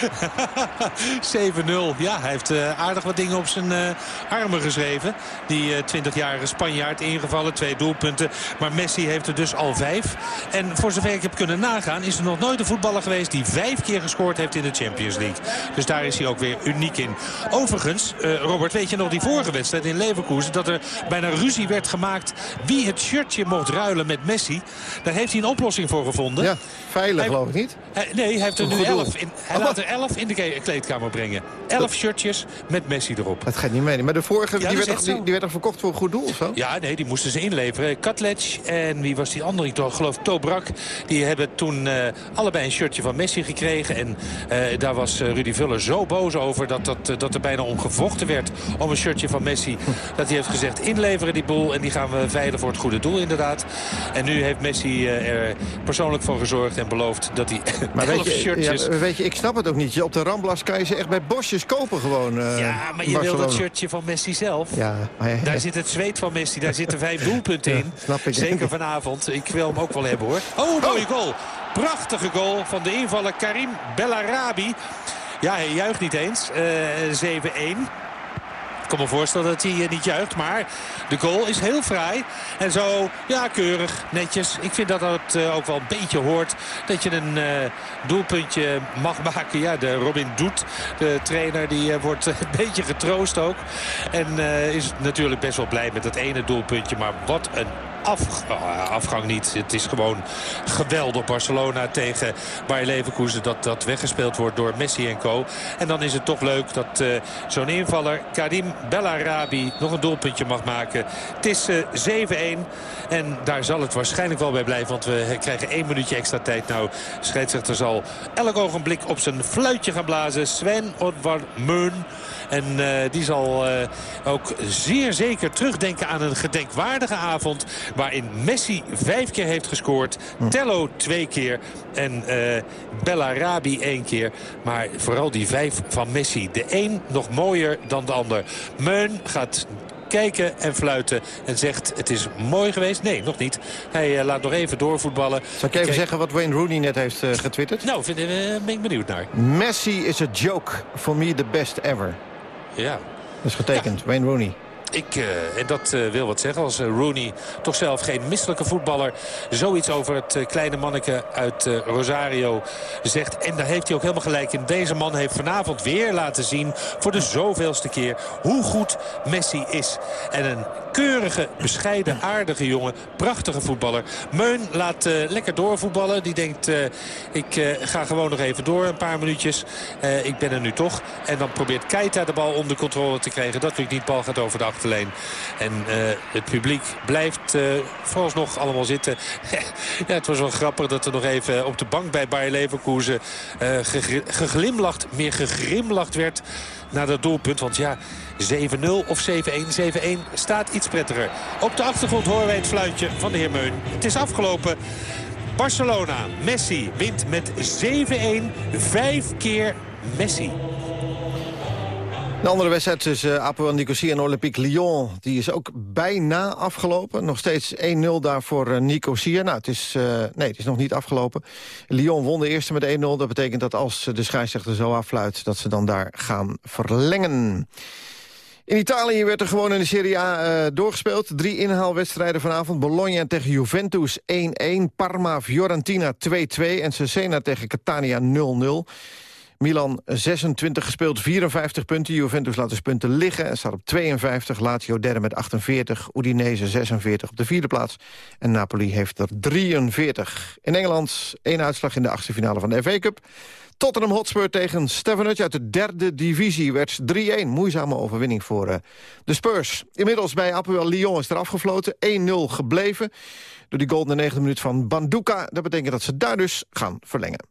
7-0. Ja, hij heeft uh, aardig wat dingen op zijn uh, armen geschreven. Die uh, 20-jarige Spanjaard ingevallen. Twee doelpunten. Maar Messi heeft er dus al vijf. En voor zover ik heb kunnen nagaan... is er nog nooit een voetballer geweest die vijf keer gescoord heeft in de Champions League. Dus daar is hij ook weer uniek in. Overigens, Robert, weet je nog die vorige wedstrijd in Leverkusen... dat er bijna ruzie werd gemaakt wie het shirtje mocht ruilen met Messi. Daar heeft hij een oplossing voor gevonden. Ja. Veilig geloof ik niet. Hij, nee, hij heeft er nu elf. In, hij laat er elf in de kleedkamer brengen. Elf shirtjes met Messi erop. Dat gaat niet mee. Maar de vorige ja, die, werd nog, die, die, werd nog verkocht voor een goed doel of zo? Ja, nee, die moesten ze inleveren. Katlec en wie was die andere? Ik geloof Tobrak. Die hebben toen uh, allebei een shirtje van Messi gekregen. En uh, daar was Rudy Vuller zo boos over dat, dat, dat er bijna om gevochten werd om een shirtje van Messi. Dat hij heeft gezegd inleveren die boel. En die gaan we veilig voor het goede doel inderdaad. En nu heeft Messi er persoonlijk voor gezorgd en beloofd dat hij maar weet je, shirtjes... Ja, weet je, ik snap het ook niet. Op de Ramblas kan je ze echt bij bosjes kopen gewoon. Uh, ja, maar je wil dat shirtje van Messi zelf. Ja, Daar zit het zweet van Messi, daar zitten vijf doelpunten in. snap ik. Zeker vanavond. Ik wil hem ook wel hebben hoor. Oh, mooie goal. Prachtige goal van de invaller Karim Bellarabi. Ja, hij juicht niet eens. Uh, 7-1 kan me voorstellen dat hij niet juicht. Maar de goal is heel fraai. En zo, ja, keurig, netjes. Ik vind dat dat uh, ook wel een beetje hoort. Dat je een uh, doelpuntje mag maken. Ja, de Robin Doet, de trainer, die wordt een beetje getroost ook. En is natuurlijk best wel blij met dat ene doelpuntje. Maar wat een oh, afgang niet. Het is gewoon geweldig Barcelona tegen Bayer Leverkusen dat dat weggespeeld wordt door Messi en co. En dan is het toch leuk dat uh, zo'n invaller Karim Bellarabi nog een doelpuntje mag maken. Het is uh, 7-1 en daar zal het waarschijnlijk wel bij blijven. Want we krijgen één minuutje extra tijd. Nou, scheidsrechter zal elk ogenblik op zijn fluitje gaan blazen. Sven Odvar Meun. En uh, die zal uh, ook zeer zeker terugdenken aan een gedenkwaardige avond... waarin Messi vijf keer heeft gescoord, Tello twee keer en uh, Bellarabi één keer. Maar vooral die vijf van Messi. De een nog mooier dan de ander. Meun gaat kijken en fluiten en zegt het is mooi geweest. Nee, nog niet. Hij uh, laat nog even doorvoetballen. Zal ik even Kijk... zeggen wat Wayne Rooney net heeft uh, getwitterd? Nou, vind, uh, ben ik benieuwd naar. Messi is a joke. For me the best ever. Ja. Dat is getekend, ja. Wayne Rooney. Ik, uh, en dat uh, wil wat zeggen als uh, Rooney toch zelf geen misselijke voetballer... zoiets over het kleine manneke uit Rosario zegt. En daar heeft hij ook helemaal gelijk in. Deze man heeft vanavond weer laten zien voor de zoveelste keer... hoe goed Messi is. En een keurige, bescheiden, aardige jongen. Prachtige voetballer. Meun laat lekker doorvoetballen. Die denkt, ik ga gewoon nog even door een paar minuutjes. ik ben er nu toch. En dan probeert Keita de bal onder controle te krijgen. Dat lukt niet. Bal gaat over de achterlijn. En het publiek blijft vooralsnog allemaal zitten. ja, het was wel grappig dat er nog even op de bank bij Bayer Leverkusen geglimlacht, meer gegrimlacht werd naar dat doelpunt. Want ja, 7-0 of 7-1. 7-1 staat iets prettiger. Op de achtergrond horen wij het fluitje van de heer Meun. Het is afgelopen. Barcelona, Messi wint met 7-1. Vijf keer Messi. Een andere wedstrijd tussen uh, Apoel Nicosia en Olympique Lyon... die is ook bijna afgelopen. Nog steeds 1-0 daar voor uh, Nicosia. Nou, het is, uh, nee, het is nog niet afgelopen. Lyon won de eerste met 1-0. Dat betekent dat als de scheidsrechter zo affluit... dat ze dan daar gaan verlengen. In Italië werd er gewoon in de Serie A uh, doorgespeeld. Drie inhaalwedstrijden vanavond. Bologna tegen Juventus 1-1. Parma, Fiorentina 2-2. En Cesena tegen Catania 0-0. Milan 26 gespeeld, 54 punten. Juventus laat dus punten liggen en staat op 52. Lazio derde met 48. Udinese 46 op de vierde plaats. En Napoli heeft er 43. In Engeland één uitslag in de achtste finale van de FA Cup. Tottenham Hotspur tegen Stevenage uit de derde divisie werd 3-1. Moeizame overwinning voor uh, de Spurs. Inmiddels bij Apoel Lyon is er afgefloten. 1-0 gebleven door die goal in de negende minuut van Banduka. Dat betekent dat ze daar dus gaan verlengen.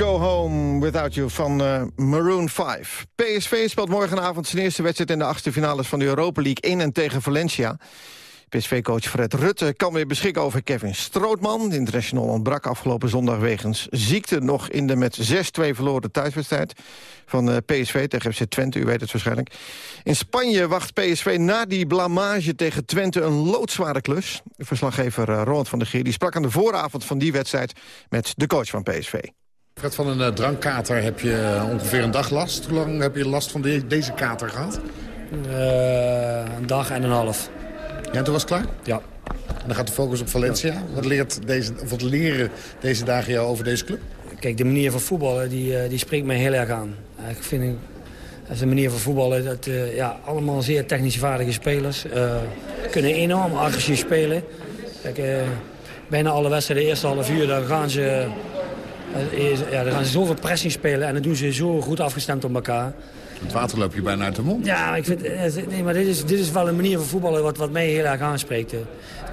Go Home Without You van uh, Maroon 5. PSV speelt morgenavond zijn eerste wedstrijd in de achtste finales van de Europa League in en tegen Valencia. PSV-coach Fred Rutte kan weer beschikken over Kevin Strootman. De international ontbrak afgelopen zondag wegens ziekte... nog in de met 6-2 verloren thuiswedstrijd van uh, PSV tegen FC Twente. U weet het waarschijnlijk. In Spanje wacht PSV na die blamage tegen Twente een loodzware klus. Verslaggever uh, Roland van der Geer die sprak aan de vooravond van die wedstrijd... met de coach van PSV. Fred, van een uh, drankkater heb je ongeveer een dag last. Hoe lang heb je last van de, deze kater gehad? een dag en een half. Ja, en toen was het klaar? Ja. En dan gaat de focus op Valencia. Wat, leert deze, of wat leren deze dagen jou over deze club? Kijk, de manier van voetballen die, die spreekt mij heel erg aan. Ik vind een manier van voetballen. Dat, uh, ja, allemaal zeer technisch vaardige spelers. Uh, kunnen enorm agressief spelen. Kijk, uh, bijna alle wedstrijden, de eerste half uur, dan gaan ze, ja, dan gaan ze zoveel pressing spelen. En dan doen ze zo goed afgestemd op elkaar. Het water loop je bijna uit de mond. Ja, ik vind, nee, maar dit is, dit is wel een manier van voetballen wat, wat mij heel erg aanspreekt.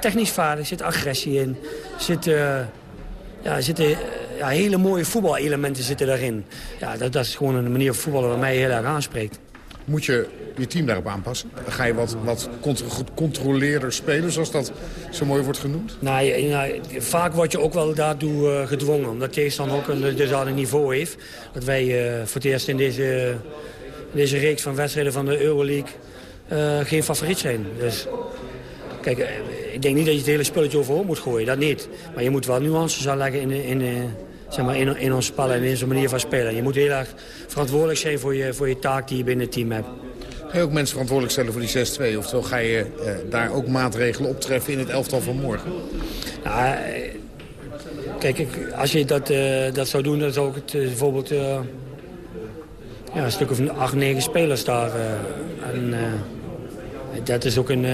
Technisch vaardig, zit agressie in. Zit, ja, zitten ja, hele mooie voetbalelementen zitten daarin. Ja, dat, dat is gewoon een manier van voetballen wat mij heel erg aanspreekt. Moet je je team daarop aanpassen? Ga je wat, wat gecontroleerder spelen, zoals dat zo mooi wordt genoemd? Nou, vaak word je ook wel daartoe uh, gedwongen. Omdat tegenstander ook een dusdanig niveau heeft. Dat wij uh, voor het eerst in deze, deze reeks van wedstrijden van de Euroleague uh, geen favoriet zijn. Dus kijk, ik denk niet dat je het hele spulletje overhoop moet gooien. Dat niet. Maar je moet wel nuances aanleggen in, in, zeg maar in, in ons spel en in zijn manier van spelen. Je moet heel erg verantwoordelijk zijn voor je, voor je taak die je binnen het team hebt. Ga je ook mensen verantwoordelijk stellen voor die 6-2? Oftewel ga je uh, daar ook maatregelen optreffen in het elftal van morgen? Nou, kijk, ik, als je dat, uh, dat zou doen, dan zou ik het uh, bijvoorbeeld... ja, een stuk of acht, negen spelers daar. en dat is ook een...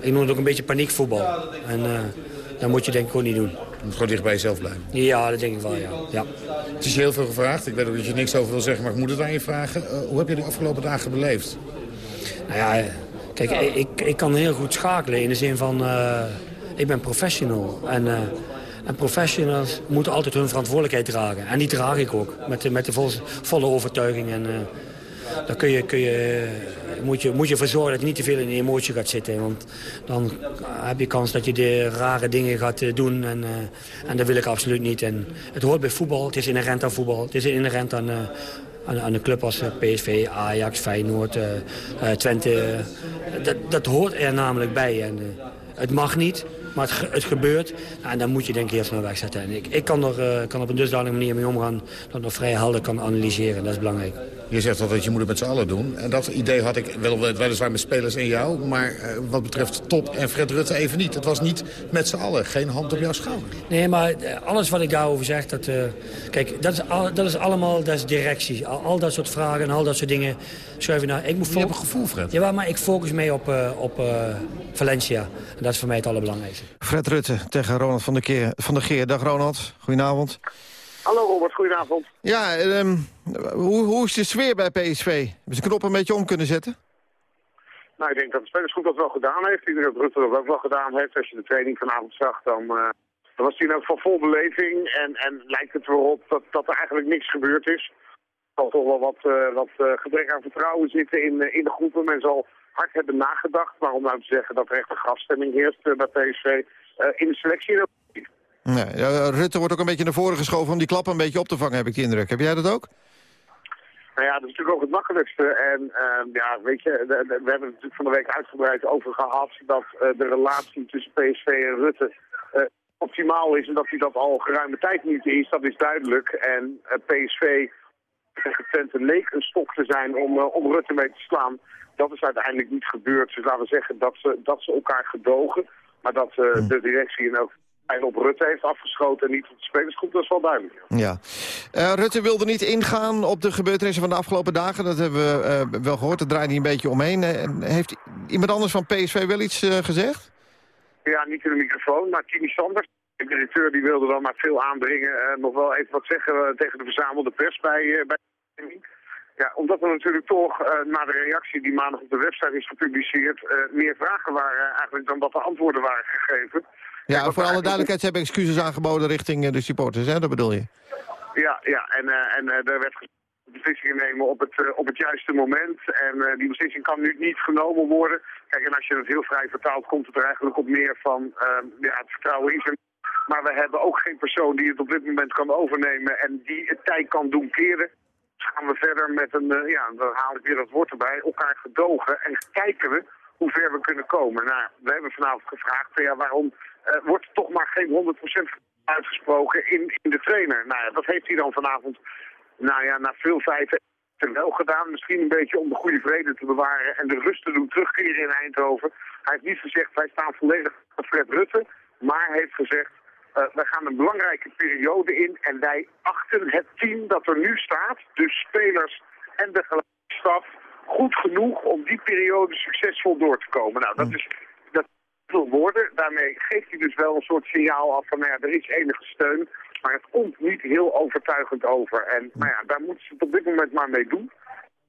ik noem het ook een beetje paniekvoetbal. En dat moet je denk ik gewoon niet doen. Moet gewoon dicht bij jezelf blijven. Ja, dat denk ik wel, ja. ja. Het is je heel veel gevraagd. Ik weet ook dat je niks over wil zeggen, maar ik moet het aan je vragen. Uh, hoe heb je de afgelopen dagen beleefd? Nou ja, kijk, ik, ik kan heel goed schakelen in de zin van... Uh, ik ben professional. En, uh, en professionals moeten altijd hun verantwoordelijkheid dragen. En die draag ik ook, met, met de vol, volle overtuiging. En dan kun je, kun je, moet, je, moet je ervoor zorgen dat je niet te veel in de emotie gaat zitten. Want dan heb je kans dat je de rare dingen gaat doen. En, uh, en dat wil ik absoluut niet. En het hoort bij voetbal. Het is inherent aan voetbal. Het is inherent aan, aan, een club als PSV, Ajax, Feyenoord, Twente. dat, dat hoort er namelijk bij. En, het mag niet, maar het, gebeurt. Nou, en dan moet je denk ik heel snel wegzetten. En ik, ik kan er kan op een dusdanige manier mee omgaan... dat ik nog vrij helder kan analyseren. Dat is belangrijk. Je zegt altijd, je moet het met z'n allen doen. En dat idee had ik wel, weliswaar met spelers en jou. Maar uh, wat betreft Top en Fred Rutte even niet. Het was niet met z'n allen. Geen hand op jouw schouder. Nee, maar alles wat ik daarover zeg... Dat, uh, kijk, dat is, al, dat is allemaal dat is directie. Al, al, dat soort vragen en al dat soort dingen schuiven naar... Ik moet je hebt een gevoel, Fred. Ja, maar ik focus mee op, uh, op Valencia. En dat is voor mij het allerbelangrijkste. Fred Rutte tegen Ronald van der, Keer, van der Geer. Dag Ronald, goedenavond. Hallo Robert, goedenavond. Ja, um, hoe, hoe is de sfeer bij PSV? Hebben ze knop een beetje om kunnen zetten? Nou, ik denk dat de spelersgroep dat wel gedaan heeft. Ik denk dat Rutte dat ook wel gedaan heeft. Als je de training vanavond zag, dan, uh, dan was hij in van vol beleving. En, en lijkt het erop dat, dat er eigenlijk niks gebeurd is. Er zal toch wel wat, uh, wat uh, gebrek aan vertrouwen zitten in, in de groepen. Men zal hard hebben nagedacht. Maar om nou te zeggen dat er echt een grafstemming heerst bij PSV in de selectie... Nee, Rutte wordt ook een beetje naar voren geschoven om die klap een beetje op te vangen, heb ik de indruk. Heb jij dat ook? Nou ja, dat is natuurlijk ook het makkelijkste. En uh, ja, weet je, we, we, hebben het natuurlijk van de week uitgebreid over gehad dat uh, de relatie tussen PSV en Rutte uh, optimaal is en dat hij dat al geruime tijd niet is. Dat is duidelijk. En PSV tegen Twente leek een stok te zijn om, om Rutte mee te slaan. Dat is uiteindelijk niet gebeurd. Dus laten we zeggen dat ze, dat ze elkaar gedogen. Maar dat de directie en ook en op Rutte heeft afgeschoten en niet op de spelersgroep, dat is wel duidelijk. Ja. Uh, Rutte wilde niet ingaan op de gebeurtenissen van de afgelopen dagen. Dat hebben we uh, wel gehoord, daar draait hij een beetje omheen. Uh, heeft iemand anders van PSV wel iets gezegd? Ja, niet in de microfoon, maar Tini Sanders, de directeur, die wilde dan maar veel aandringen. nog wel even wat zeggen tegen de verzamelde pers bij, bij ja, omdat er natuurlijk toch na de reactie die maandag op de website is gepubliceerd... meer vragen waren eigenlijk dan dat er antwoorden waren gegeven... Ja, voor alle duidelijkheid, ze hebben excuses aangeboden richting de supporters, hè? dat bedoel je? Ja, ja. En, uh, en uh, er werd beslissingen nemen op het, op het juiste moment. En die beslissing kan nu niet genomen worden. Kijk, en als je het heel vrij vertaalt, komt het er eigenlijk op neer van ja, het vertrouwen in zijn maar we hebben ook geen persoon die het op dit moment kan overnemen en die het tijd kan doen keren. Dus gaan we verder met een, uh, ja, dan haal ik weer dat woord erbij, elkaar gedogen en kijken we hoe ver we kunnen komen. Nou, we hebben vanavond gevraagd, ja, waarom wordt er toch maar geen 100% uitgesproken in, in de trainer? Nou ja, dat heeft hij dan vanavond, nou ja, na veel feiten wel gedaan. Misschien een beetje om de goede vrede te bewaren en de rust te doen terugkeren in Eindhoven. Hij heeft niet gezegd, wij staan volledig met Fred Rutte, maar heeft gezegd, uh, we gaan een belangrijke periode in en wij achten het team dat er nu staat, dus spelers en de staf, goed genoeg om die periode succesvol door te komen. Nou, dat is Daarmee geeft hij dus wel een soort signaal af van, nou ja, er is enige steun, maar het komt niet heel overtuigend over. En nou ja, daar moeten ze het op dit moment maar mee doen.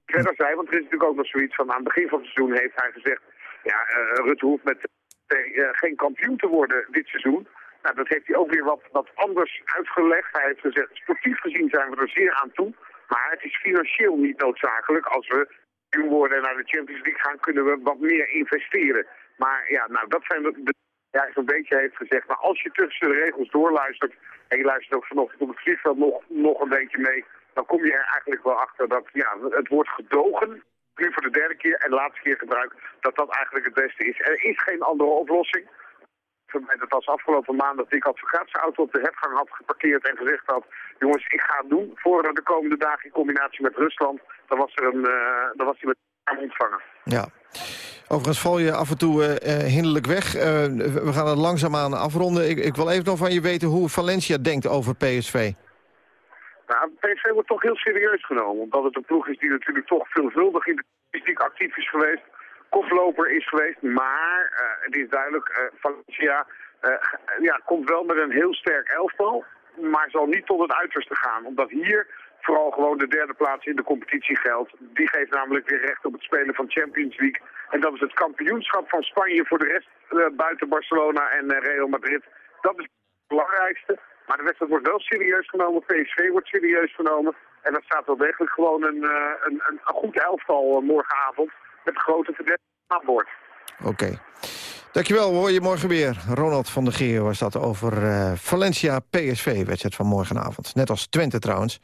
Verder zei, want er is natuurlijk ook nog zoiets van, aan het begin van het seizoen heeft hij gezegd, ja, uh, Rutte hoeft met uh, geen kampioen te worden dit seizoen. Nou, dat heeft hij ook weer wat, wat anders uitgelegd. Hij heeft gezegd, sportief gezien zijn we er zeer aan toe. Maar het is financieel niet noodzakelijk. Als we kampioen worden en naar de Champions League gaan, kunnen we wat meer investeren. Maar ja, nou, dat zijn de, ja, zo'n beetje heeft gezegd. Maar als je tussen de regels doorluistert, en je luistert ook vanochtend op het vliegveld nog, nog een beetje mee, dan kom je er eigenlijk wel achter dat ja, het woord gedogen, nu voor de derde keer en de laatste keer gebruikt, dat dat eigenlijk het beste is. Er is geen andere oplossing dat als afgelopen maand dat ik advocaatsauto op de hefgang had geparkeerd en gezegd had, jongens, ik ga het doen voor de komende dagen in combinatie met Rusland, dan was, er een, uh, dan was hij met ontvangen. Ja. Overigens val je af en toe uh, hinderlijk weg. Uh, we gaan het langzaamaan afronden. Ik, ik, wil even nog van je weten hoe Valencia denkt over PSV. Nou, PSV wordt toch heel serieus genomen. Omdat het een ploeg is die natuurlijk toch veelvuldig in de politiek actief is geweest koploper is geweest. Maar uh, het is duidelijk, Valencia ja, komt wel met een heel sterk elftal. Maar zal niet tot het uiterste gaan. Omdat hier vooral gewoon de derde plaats in de competitie geldt. Die geeft namelijk weer recht op het spelen van Champions League. En dat is het kampioenschap van Spanje voor de rest buiten Barcelona en Real Madrid. Dat is het belangrijkste. Maar de wedstrijd wordt wel serieus genomen. PSV wordt serieus genomen. En dat staat wel degelijk gewoon een, een, een, een goed elftal morgenavond met grote verdediging aan boord. Oké. Dankjewel, we hoor je morgen weer. Ronald van der Geer was dat over uh, Valencia-PSV, wedstrijd van morgenavond. Net als Twente trouwens.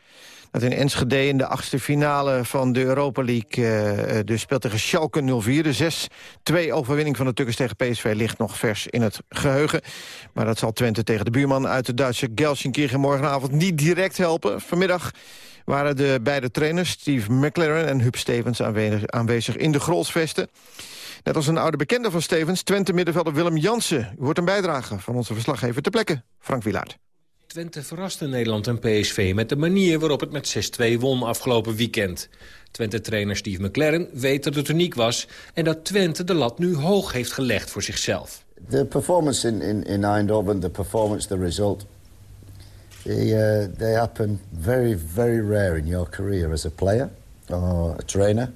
Dat in Enschede in de achtste finale van de Europa League... Uh, dus speelt tegen Schalke 04. De 6-2 overwinning van de Tukkers tegen PSV ligt nog vers in het geheugen. Maar dat zal Twente tegen de buurman uit de Duitse Gelsenkirchen morgenavond niet direct helpen. Vanmiddag waren de beide trainers, Steve McLaren en Huub Stevens, aanwezig in de Grolsvesten. Net als een oude bekende van Stevens, Twente middenvelder Willem Jansen. U hoort een bijdrage van onze verslaggever ter plekke, Frank Wilaert. Twente verraste Nederland en PSV met de manier waarop het met 6-2 won afgelopen weekend. Twente-trainer Steve McLaren weet dat het uniek was... en dat Twente de lat nu hoog heeft gelegd voor zichzelf. De performance in, in, in Eindhoven, the performance, the result... They, uh, they happen very, very rare in your career as a player or a trainer.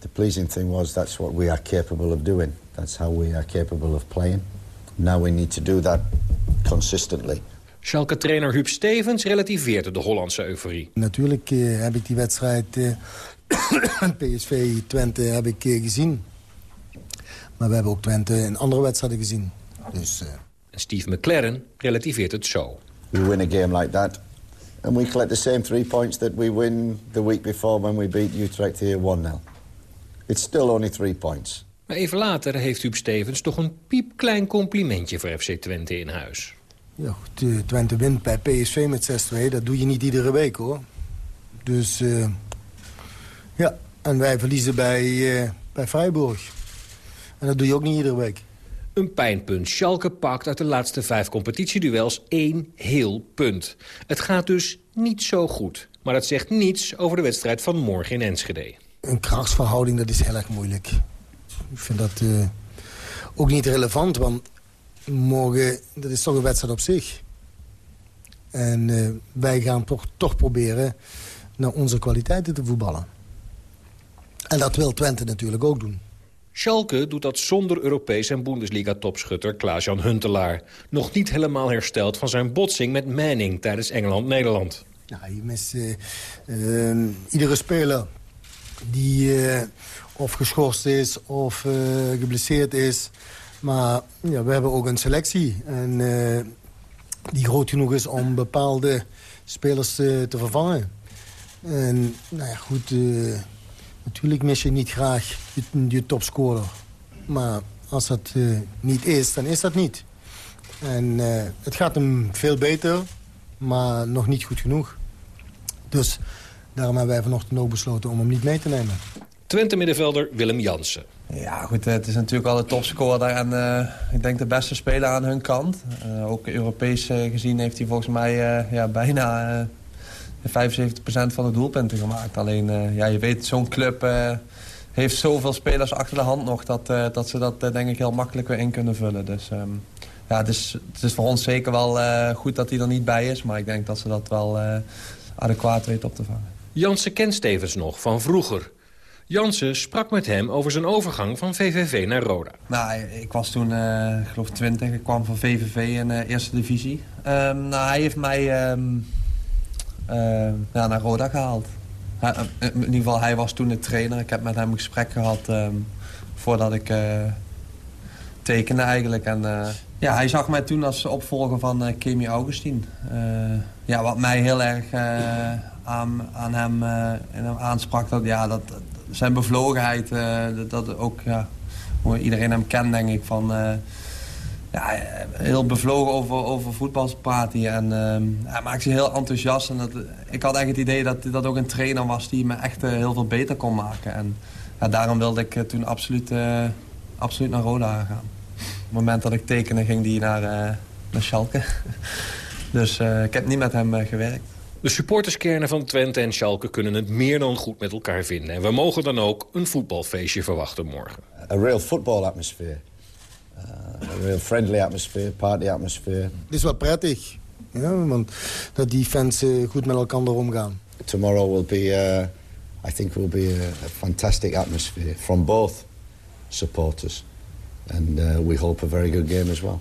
The pleasing thing was that's what we are capable of doing. That's how we are capable of playing. Now we need to do that consistently. Schalke-trainer Huub Stevens relativeerde de Hollandse euforie. Natuurlijk uh, heb ik die wedstrijd uh, PSV Twente heb ik, uh, gezien. Maar we hebben ook Twente in andere wedstrijden gezien. Dus, en Steve McLaren relativeert het zo. We win a game like that. And we collect the same three points that we win the week before when we beat Utrecht here 1-0. It's still only three points. Maar even later heeft Huub Stevens toch een piepklein complimentje voor FC Twente in huis. Ja, Twente wint bij PSV met 6-2. Dat doe je niet iedere week, hoor. Dus, uh, ja. En wij verliezen bij, uh, bij Freiburg. En dat doe je ook niet iedere week. Een pijnpunt. Schalke pakt uit de laatste vijf competitieduels één heel punt. Het gaat dus niet zo goed. Maar dat zegt niets over de wedstrijd van morgen in Enschede. Een krachtsverhouding, dat is heel erg moeilijk. Ik vind dat uh, ook niet relevant, want morgen, dat is toch een wedstrijd op zich. En uh, wij gaan toch, toch proberen naar onze kwaliteiten te voetballen. En dat wil Twente natuurlijk ook doen. Schalke doet dat zonder Europees en Bundesliga-topschutter Klaas-Jan Huntelaar. Nog niet helemaal hersteld van zijn botsing met Manning tijdens Engeland-Nederland. Ja, je mist eh, eh, iedere speler die eh, of geschorst is of eh, geblesseerd is. Maar ja, we hebben ook een selectie. En die groot genoeg is om bepaalde spelers te vervangen. En nou ja, goed, natuurlijk mis je niet graag je, je topscorer. Maar als dat eh, niet is, dan is dat niet. En eh, het gaat hem veel beter, maar nog niet goed genoeg. Dus daarom hebben wij vanochtend ook besloten om hem niet mee te nemen. Twente-middenvelder Willem Jansen. Ja, goed, het is natuurlijk al de topscorer en eh, ik denk de beste speler aan hun kant. Eh, ook Europees eh, gezien heeft hij volgens mij eh, ja, bijna eh 75% van de doelpunten gemaakt. Alleen, eh, ja, je weet, zo'n club eh, heeft zoveel spelers achter de hand nog... dat, eh, dat ze dat denk ik heel makkelijk weer in kunnen vullen. Dus ehm, ja, het is, het is voor ons zeker wel goed dat hij er niet bij is. Maar ik denk dat ze dat wel adequaat weten op te vangen. Jansen kent Stevens nog van vroeger. Jansen sprak met hem over zijn overgang van VVV naar Roda. Nou, ik was toen, ik geloof 20. Ik kwam van VVV in de eerste divisie. Ehm, nou, hij heeft mij ehm, eh, ja, naar Roda gehaald. Hij- eh, in ieder geval, hij was toen de trainer. Ik heb met hem een gesprek gehad ehm, voordat ik eh, tekende eigenlijk. En, eh, ja, hij zag mij toen als opvolger van eh Kemi Augustin. Eh, ja, wat mij heel erg eh, aan, aan hem, eh, in hem aansprak, dat, ja, dat, zijn bevlogenheid, eh, dat, dat ook, ja, hoe iedereen hem kent, denk ik, van... eh, ja, heel bevlogen over, over voetbal praat hij. En ehm, hij maakt zich heel enthousiast. En dat, ik had echt het idee dat dat ook een trainer was die me echt eh, heel veel beter kon maken. En ja, daarom wilde ik eh, toen absoluut, eh, absoluut naar Roda gaan. Op het moment dat ik tekende ging hij naar, eh, naar Schalke. dus eh, ik heb niet met hem eh, gewerkt. De supporterskernen van Twente en Schalke kunnen het meer dan goed met elkaar vinden. En we mogen dan ook een voetbalfeestje verwachten morgen. A real football atmosphere. A real friendly atmosphere, party atmosphere. Het is wel prettig, ja, want dat die fans eh, goed met elkaar omgaan. Tomorrow will be, uh, I think, will be a, a fantastic atmosphere from both supporters, and uh, we hope a very good game as well.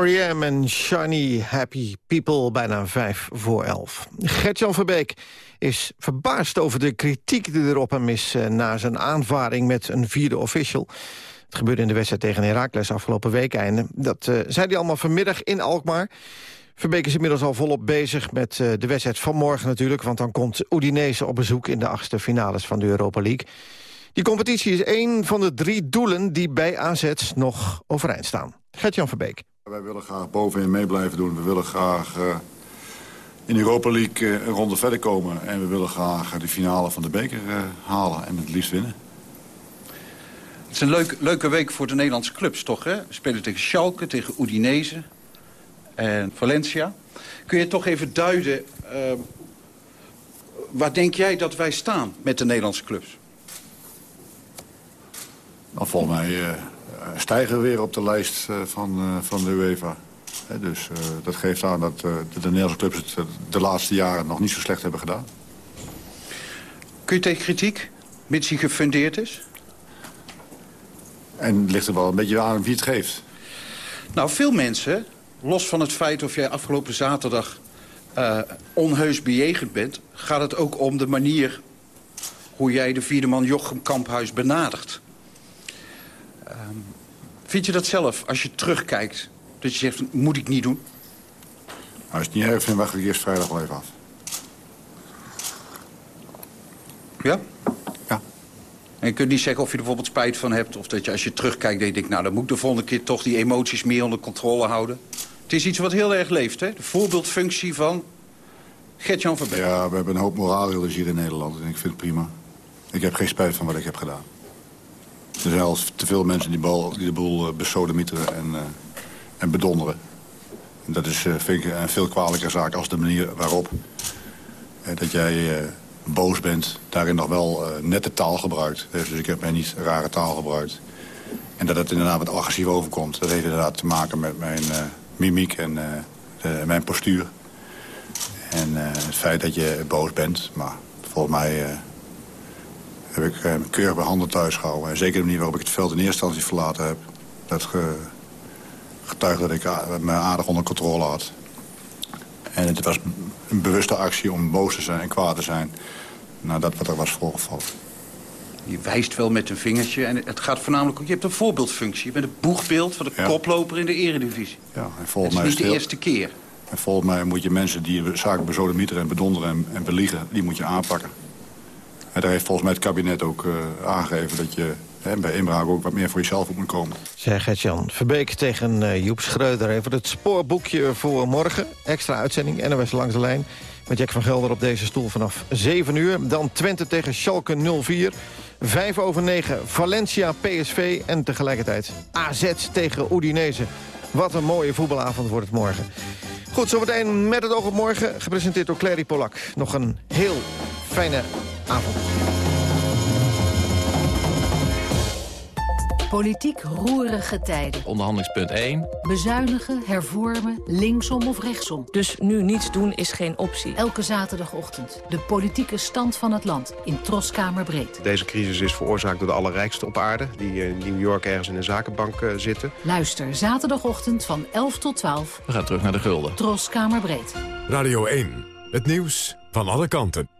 R.E.M. en Shiny Happy People, bijna vijf voor elf. Gertjan Verbeek is verbaasd over de kritiek die er op hem is... Eh, na zijn aanvaring met een vierde official. Het gebeurde in de wedstrijd tegen Heracles afgelopen week einde. Dat uh, zei hij allemaal vanmiddag in Alkmaar. Verbeek is inmiddels al volop bezig met uh, de wedstrijd van morgen natuurlijk... want dan komt Udinese op bezoek in de achtste finales van de Europa League. Die competitie is één van de drie doelen die bij AZ nog overeind staan. Gert-Jan Verbeek. Wij willen graag bovenin mee blijven doen. We willen graag uh, in de Europa League uh, een ronde verder komen. En we willen graag de finale van de beker uh, halen en het liefst winnen. Het is een leuk, leuke week voor de Nederlandse clubs, toch? Hè? We spelen tegen Schalke, tegen Udinese en Valencia. Kun je toch even duiden... waar denk jij dat wij staan met de Nederlandse clubs? Nou, volgens mij stijgen we weer op de lijst uh, van, uh, van de UEFA. He, dus dat geeft aan dat de, de Nederlandse clubs het de laatste jaren nog niet zo slecht hebben gedaan. Kun je tegen kritiek, mits die gefundeerd is? En het ligt er wel een beetje aan wie het geeft. Nou, veel mensen, los van het feit of jij afgelopen zaterdag onheus bejegend bent... gaat het ook om de manier hoe jij de vierde man Jochem Kamphuis benadert. Vind je dat zelf, als je terugkijkt, dat je zegt, moet ik niet doen? Als je het niet erg vindt, wacht ik eerst vrijdag wel even af. Ja? Ja. En je kunt niet zeggen of je er bijvoorbeeld spijt van hebt... of dat je als je terugkijkt, dat je denkt... nou, dan moet ik de volgende keer toch die emoties meer onder controle houden. Het is iets wat heel erg leeft, hè? De voorbeeldfunctie van Gert-Jan Verbeek. Ja, we hebben een hoop moraalridders hier in Nederland. En ik vind het prima. Ik heb geen spijt van wat ik heb gedaan. Er zijn al te veel mensen die, bal, die de boel uh, besodemieteren en, uh, en bedonderen. En dat is uh, vind ik een veel kwalijker zaak als de manier waarop dat jij boos bent. Daarin nog wel nette taal gebruikt. Dus ik heb mij niet rare taal gebruikt. En dat het inderdaad wat agressief overkomt. Dat heeft inderdaad te maken met mijn mimiek en mijn postuur. En het feit dat je boos bent. Maar volgens mij heb ik eh, keurig bij handen thuis gehouden. En zeker de manier waarop ik het veld in eerste instantie verlaten heb. Dat ge, getuigt dat ik me aardig onder controle had. En het was een bewuste actie om boos te zijn en kwaad te zijn... naar dat wat er was voorgevallen. Je wijst wel met een vingertje en het gaat voornamelijk... Je hebt een voorbeeldfunctie. Je bent het boegbeeld van de ja. koploper in de eredivisie. Ja, en volgens het is mij niet de eerste keer. En volgens mij moet je mensen die zaken bezodemieteren en bedonderen en, en beliegen... die moet je aanpakken. En daar heeft volgens mij het kabinet ook uh, aangegeven dat je bij inbraak ook wat meer voor jezelf op moet komen. Zeg Gert-Jan Verbeek tegen uh, Joep Schreuder. Even het spoorboekje voor morgen. Extra uitzending, NOS langs de lijn. Met Jack van Gelder op deze stoel vanaf 7 uur. Dan Twente tegen Schalke 04. 5 over 9 Valencia PSV. En tegelijkertijd AZ tegen Udinese. Wat een mooie voetbalavond wordt het morgen. Goed, zometeen met het oog op morgen. Gepresenteerd door Clary Polak. Nog een heel fijne avond. Politiek roerige tijden. Onderhandelingspunt 1. Bezuinigen, hervormen, linksom of rechtsom. Dus nu niets doen is geen optie. Elke zaterdagochtend de politieke stand van het land in Troskamer Breed. Deze crisis is veroorzaakt door de allerrijkste op aarde... die in New York ergens in een zakenbank uh, zitten. Luister zaterdagochtend van 11 tot 12. We gaan terug naar de gulden. Troskamer Breed. Radio 1. Het nieuws van alle kanten.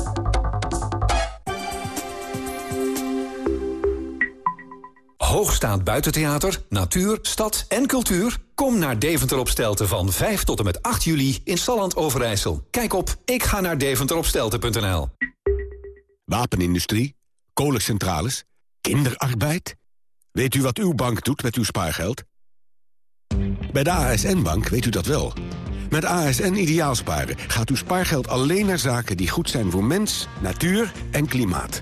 Hoogstaand buitentheater, natuur, stad en cultuur? Kom naar Deventer op Stelten van 5 tot en met 8 juli in Salland Overijssel. Kijk op ik ga naar deventeropstelten.nl. Wapenindustrie, kolencentrales, kinderarbeid. Weet u wat uw bank doet met uw spaargeld? Bij de ASN-bank weet u dat wel. Met ASN Ideaalsparen gaat uw spaargeld alleen naar zaken die goed zijn voor mens, natuur en klimaat.